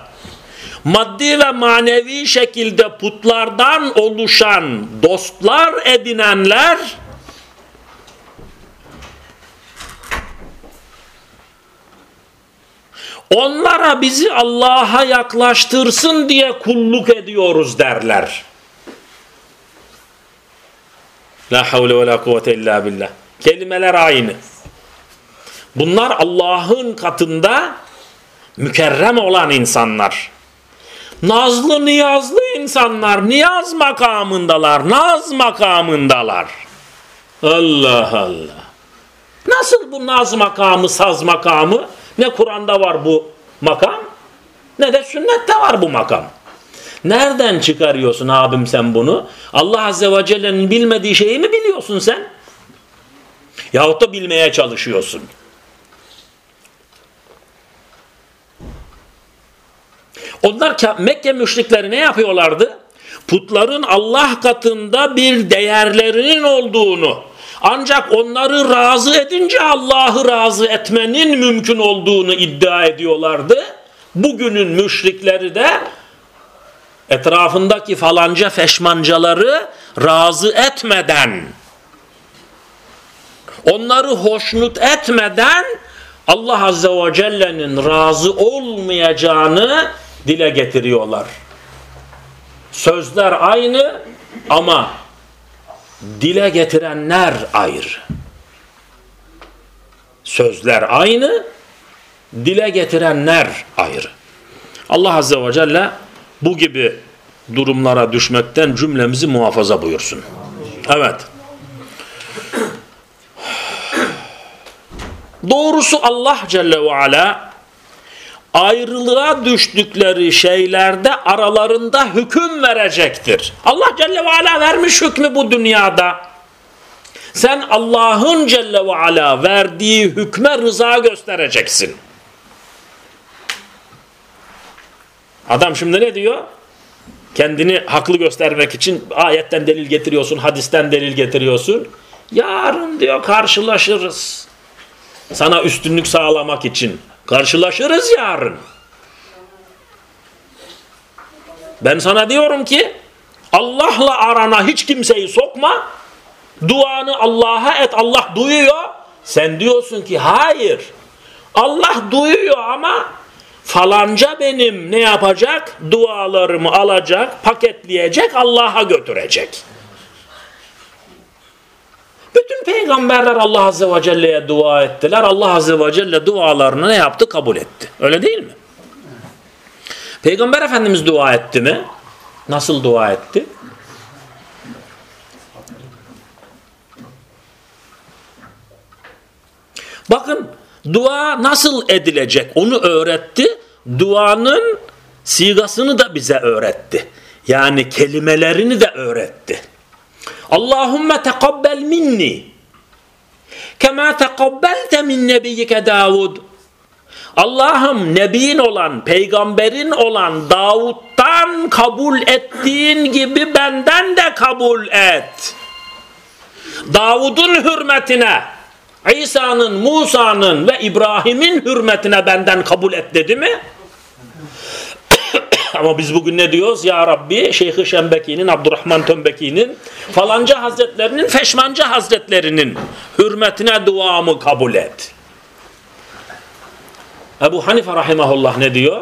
maddi ve manevi şekilde putlardan oluşan dostlar edinenler onlara bizi Allah'a yaklaştırsın diye kulluk ediyoruz derler. La havle ve la kuvvete illa billah. Kelimeler aynı. Bunlar Allah'ın katında mükerrem olan insanlar. Nazlı niyazlı insanlar niyaz makamındalar, naz makamındalar. Allah Allah. Nasıl bu naz makamı, saz makamı? Ne Kur'an'da var bu makam ne de sünnette var bu makam. Nereden çıkarıyorsun abim sen bunu? Allah Azze ve Celle'nin bilmediği şeyi mi biliyorsun sen? Yahut da bilmeye çalışıyorsun. Onlar Mekke müşrikleri ne yapıyorlardı? Putların Allah katında bir değerlerinin olduğunu ancak onları razı edince Allah'ı razı etmenin mümkün olduğunu iddia ediyorlardı. Bugünün müşrikleri de etrafındaki falanca feşmancaları razı etmeden onları hoşnut etmeden Allah Azze ve Celle'nin razı olmayacağını dile getiriyorlar. Sözler aynı ama dile getirenler ayrı. Sözler aynı, dile getirenler ayrı. Allah Azze ve Celle bu gibi durumlara düşmekten cümlemizi muhafaza buyursun. Evet. Doğrusu Allah Celle ve Ala ayrılığa düştükleri şeylerde aralarında hüküm verecektir. Allah Celle ve Ala vermiş hükmü bu dünyada. Sen Allah'ın Celle ve Ala verdiği hükme rıza göstereceksin. Adam şimdi ne diyor? Kendini haklı göstermek için ayetten delil getiriyorsun, hadisten delil getiriyorsun. Yarın diyor karşılaşırız. Sana üstünlük sağlamak için. Karşılaşırız yarın. Ben sana diyorum ki Allah'la arana hiç kimseyi sokma. Duanı Allah'a et. Allah duyuyor. Sen diyorsun ki hayır. Allah duyuyor ama falanca benim ne yapacak? Dualarımı alacak, paketleyecek, Allah'a götürecek. Bütün peygamberler Allah Azze ve Celle'ye dua ettiler. Allah Azze ve Celle dualarını ne yaptı? Kabul etti. Öyle değil mi? Peygamber Efendimiz dua etti mi? Nasıl dua etti? Bakın dua nasıl edilecek onu öğretti. Duanın sigasını da bize öğretti. Yani kelimelerini de öğretti. Allahümme tekabbel minni kema tekabbelte min nebiyyike Davud Allah'ım nebin olan, peygamberin olan Davud'dan kabul ettiğin gibi benden de kabul et. Davud'un hürmetine, İsa'nın, Musa'nın ve İbrahim'in hürmetine benden kabul et dedi mi? (laughs) Ama biz bugün ne diyoruz? Ya Rabbi Şeyh-i Şembeki'nin, Abdurrahman Tömbeki'nin, falanca hazretlerinin, feşmanca hazretlerinin hürmetine duamı kabul et. Ebu Hanife rahimahullah ne diyor?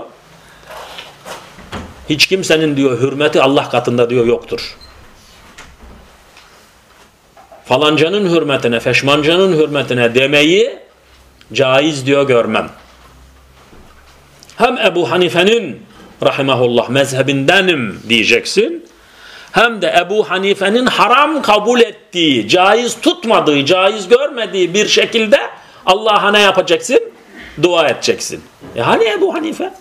Hiç kimsenin diyor hürmeti Allah katında diyor yoktur. Falancanın hürmetine, feşmancanın hürmetine demeyi caiz diyor görmem. Hem Ebu Hanife'nin rahimahullah mezhebindenim diyeceksin. Hem de Ebu Hanife'nin haram kabul ettiği, caiz tutmadığı, caiz görmediği bir şekilde Allah'a ne yapacaksın? Dua edeceksin. E hani Ebu Hanife?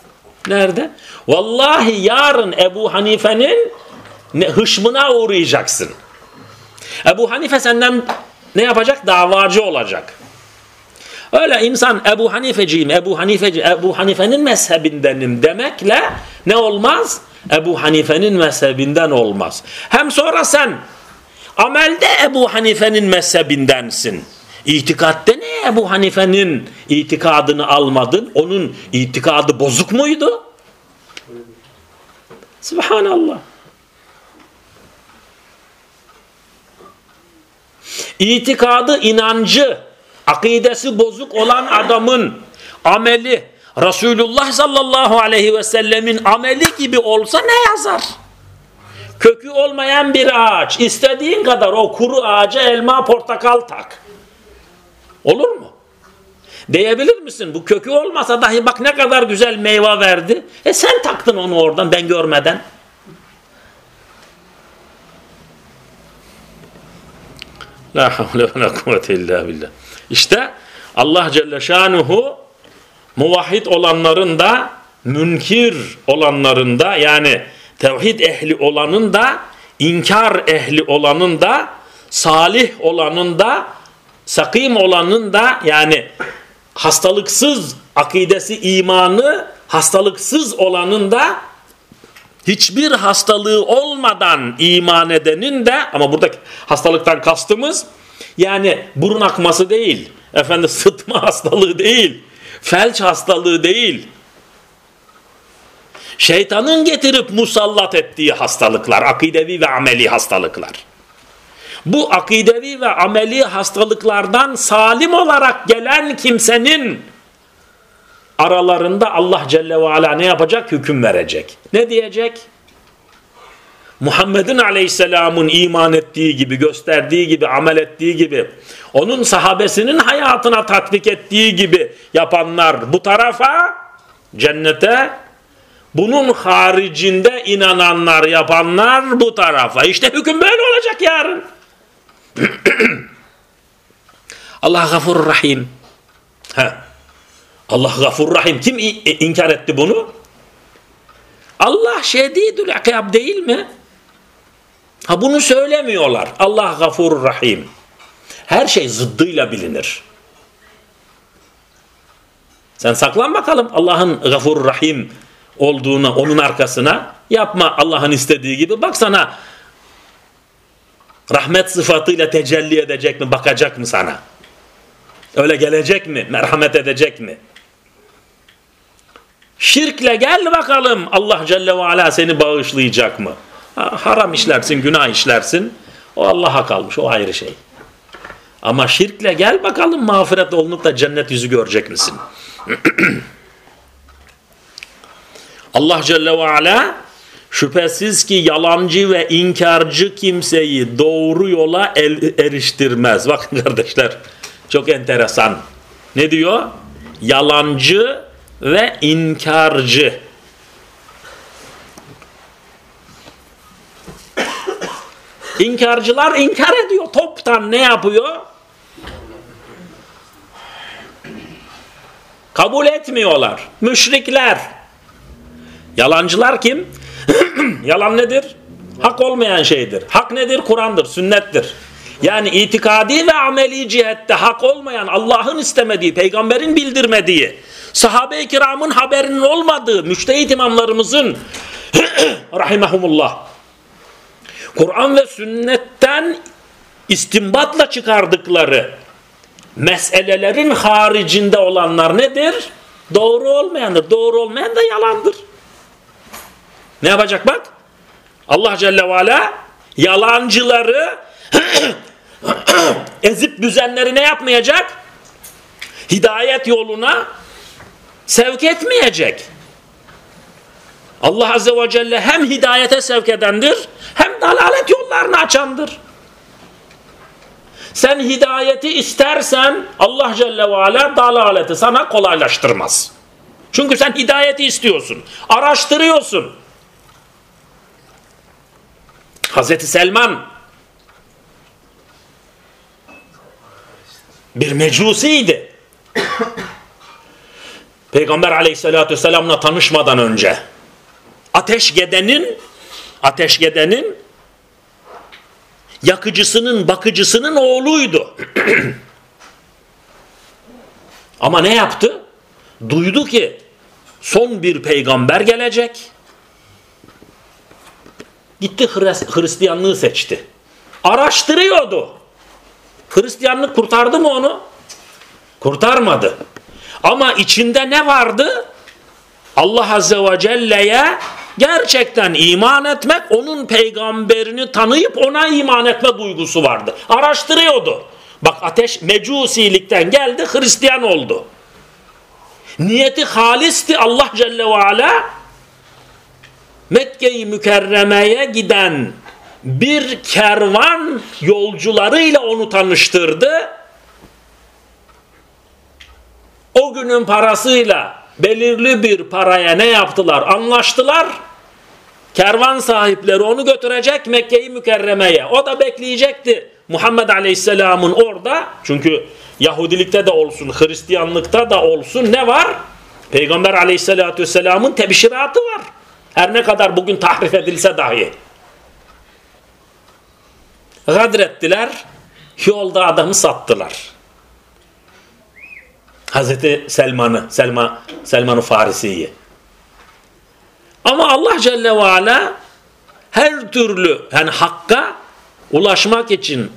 Nerede? Vallahi yarın Ebu Hanife'nin hışmına uğrayacaksın. Ebu Hanife senden ne yapacak? Davacı olacak. Öyle insan Ebu Hanifeciyim, Ebu Hanifeci, Ebu Hanife'nin mezhebindenim demekle ne olmaz? Ebu Hanife'nin mezhebinden olmaz. Hem sonra sen amelde Ebu Hanife'nin mezhebindensin. İtikatte ne Ebu Hanife'nin itikadını almadın? Onun itikadı bozuk muydu? Subhanallah. İtikadı, inancı, akidesi bozuk olan adamın ameli Resulullah sallallahu aleyhi ve sellemin ameli gibi olsa ne yazar? Kökü olmayan bir ağaç. istediğin kadar o kuru ağaca elma, portakal tak. Olur mu? Diyebilir misin? Bu kökü olmasa dahi bak ne kadar güzel meyve verdi. E sen taktın onu oradan ben görmeden. La havle ve la kuvvete illa billah. İşte Allah Celle Şanuhu muvahhid olanların da münkir olanların da yani tevhid ehli olanın da inkar ehli olanın da salih olanın da sakim olanın da yani hastalıksız akidesi imanı hastalıksız olanın da hiçbir hastalığı olmadan iman edenin de ama buradaki hastalıktan kastımız yani burun akması değil efendim sıtma (laughs) hastalığı değil felç hastalığı değil şeytanın getirip musallat ettiği hastalıklar akidevi ve ameli hastalıklar bu akidevi ve ameli hastalıklardan salim olarak gelen kimsenin aralarında Allah Celle ve Ala ne yapacak? Hüküm verecek. Ne diyecek? Muhammed'in aleyhisselamın iman ettiği gibi, gösterdiği gibi, amel ettiği gibi, onun sahabesinin hayatına tatbik ettiği gibi yapanlar bu tarafa, cennete, bunun haricinde inananlar, yapanlar bu tarafa. İşte hüküm böyle olacak yarın. (clears throat) Allah gafur rahim. Heh. Allah gafur rahim. Kim inkar etti bunu? Allah şedidül ikab değil mi? Ha bunu söylemiyorlar. Allah gafur rahim. Her şey zıddıyla bilinir. Sen saklan bakalım Allah'ın gafur rahim olduğuna, onun arkasına. Yapma Allah'ın istediği gibi. Bak sana rahmet sıfatıyla tecelli edecek mi, bakacak mı sana? Öyle gelecek mi, merhamet edecek mi? Şirkle gel bakalım Allah Celle ve Ala seni bağışlayacak mı? Haram işlersin, günah işlersin. O Allah'a kalmış, o ayrı şey. Ama şirkle gel bakalım mağfiret olunup da cennet yüzü görecek misin? (clears throat) Allah Celle ve Ala şüphesiz ki yalancı ve inkarcı kimseyi doğru yola el, eriştirmez. Bakın kardeşler çok enteresan. Ne diyor? Yalancı ve inkarcı. İnkarcılar inkar ediyor. Toptan ne yapıyor? Kabul etmiyorlar. Müşrikler. Yalancılar kim? (clears throat) Yalan nedir? Hak olmayan şeydir. Hak nedir? Kur'an'dır, sünnettir. Yani itikadi ve ameli cihette hak olmayan, Allah'ın istemediği, peygamberin bildirmediği, sahabe-i kiramın haberinin olmadığı, müştehit imamlarımızın (clears throat) rahimahumullah Kur'an ve sünnetten istimbatla çıkardıkları meselelerin haricinde olanlar nedir? Doğru olmayandır. Doğru olmayan da yalandır. Ne yapacak bak? Allah Celle ve Ala yalancıları (clears throat) ezip düzenleri ne yapmayacak? Hidayet yoluna sevk etmeyecek. Allah Azze ve Celle hem hidayete sevk edendir hem dalalet yollarını açandır. Sen hidayeti istersen Allah Celle ve Ala dalaleti sana kolaylaştırmaz. Çünkü sen hidayeti istiyorsun. Araştırıyorsun. Hazreti Selman bir mecusiydi. Peygamber aleyhissalatü vesselamla tanışmadan önce ateşgedenin ateşgedenin yakıcısının bakıcısının oğluydu. (clears throat) Ama ne yaptı? Duydu ki son bir peygamber gelecek. Gitti Hristiyanlığı seçti. Araştırıyordu. Hristiyanlık kurtardı mı onu? Kurtarmadı. Ama içinde ne vardı? Allah Azze ve Celle'ye gerçekten iman etmek, onun peygamberini tanıyıp ona iman etme duygusu vardı. Araştırıyordu. Bak ateş mecusilikten geldi, Hristiyan oldu. Niyeti halisti Allah Celle ve Ala Mekke-i Mükerreme'ye giden bir kervan yolcularıyla onu tanıştırdı. O günün parasıyla belirli bir paraya ne yaptılar? Anlaştılar. Kervan sahipleri onu götürecek Mekke-i Mükerreme'ye. O da bekleyecekti. Muhammed Aleyhisselam'ın orada çünkü Yahudilikte de olsun, Hristiyanlıkta da olsun ne var? Peygamber Aleyhisselatü Vesselam'ın tebşiratı var. Her ne kadar bugün tahrif edilse dahi. Gadrettiler, yolda adamı sattılar. Hazreti Selman'ı, Selma, Selman-ı Farisi'yi. Ama Allah Celle ve Ala her türlü yani hakka ulaşmak için,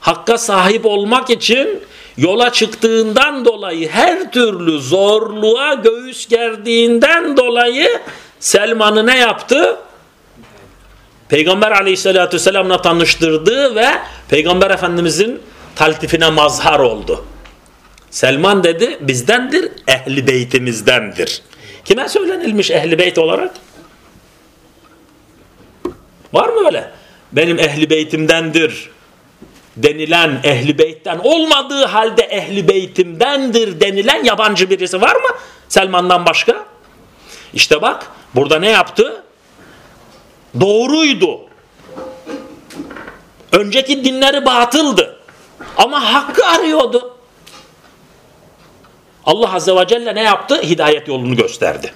hakka sahip olmak için yola çıktığından dolayı her türlü zorluğa göğüs gerdiğinden dolayı Selman'ı ne yaptı? Peygamber aleyhissalatü vesselam'la tanıştırdı ve Peygamber Efendimizin taltifine mazhar oldu. Selman dedi bizdendir, ehli beytimizdendir. Kime söylenilmiş ehli beyt olarak? Var mı öyle? Benim ehli beytimdendir denilen ehli beytten olmadığı halde ehli beytimdendir denilen yabancı birisi var mı? Selman'dan başka? İşte bak burada ne yaptı? Doğruydu. Önceki dinleri batıldı. Ama hakkı arıyordu. Allah Azze ve Celle ne yaptı? Hidayet yolunu gösterdi.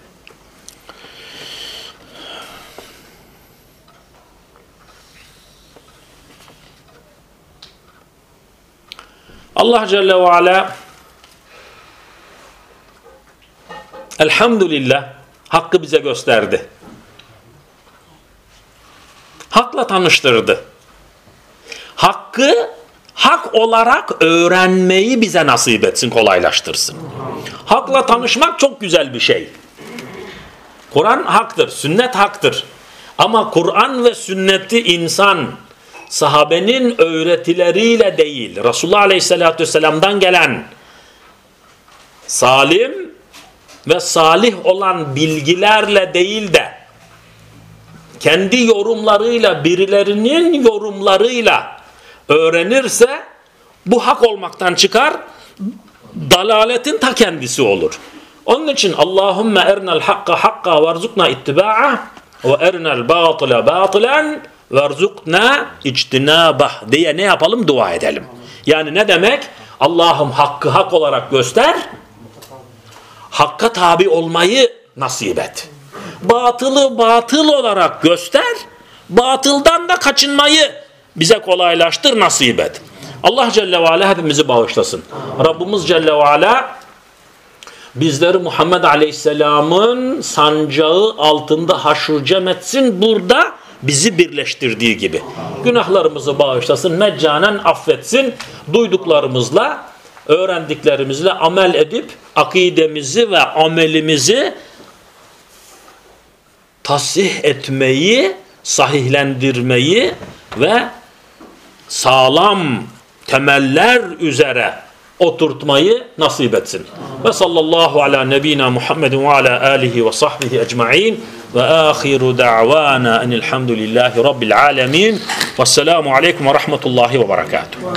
Allah Celle ve Ala elhamdülillah hakkı bize gösterdi. Hakla tanıştırdı. Hakkı hak olarak öğrenmeyi bize nasip etsin, kolaylaştırsın. Hakla tanışmak çok güzel bir şey. Kur'an haktır, sünnet haktır. Ama Kur'an ve sünneti insan sahabenin öğretileriyle değil, Resulullah Aleyhisselatü Vesselam'dan gelen salim ve salih olan bilgilerle değil de kendi yorumlarıyla birilerinin yorumlarıyla öğrenirse bu hak olmaktan çıkar dalaletin ta kendisi olur. Onun için Allahümme ernel hakka hakka verzukna ittiba'a ve ernel batıla batılan verzukna içtinabah diye ne yapalım? Dua edelim. Yani ne demek? Allah'ım hakkı hak olarak göster. Hakka tabi olmayı nasip et. Batılı batıl olarak göster. Batıldan da kaçınmayı bize kolaylaştır, nasip et. Allah Celle ve Ala hepimizi bağışlasın. Rabbimiz Celle ve Ala bizleri Muhammed Aleyhisselam'ın sancağı altında haşr cem etsin. Burada bizi birleştirdiği gibi. Günahlarımızı bağışlasın, meccanen affetsin. Duyduklarımızla, öğrendiklerimizle amel edip akidemizi ve amelimizi tasih etmeyi, sahihlendirmeyi ve sağlam temeller üzere oturtmayı nasip etsin. Ve sallallahu ala nebina Muhammedin ve ala alihi ve sahbihi ecma'in ve ahiru da'vana enilhamdülillahi rabbil alemin. Vesselamu aleyküm ve rahmetullahi ve berekatuhu.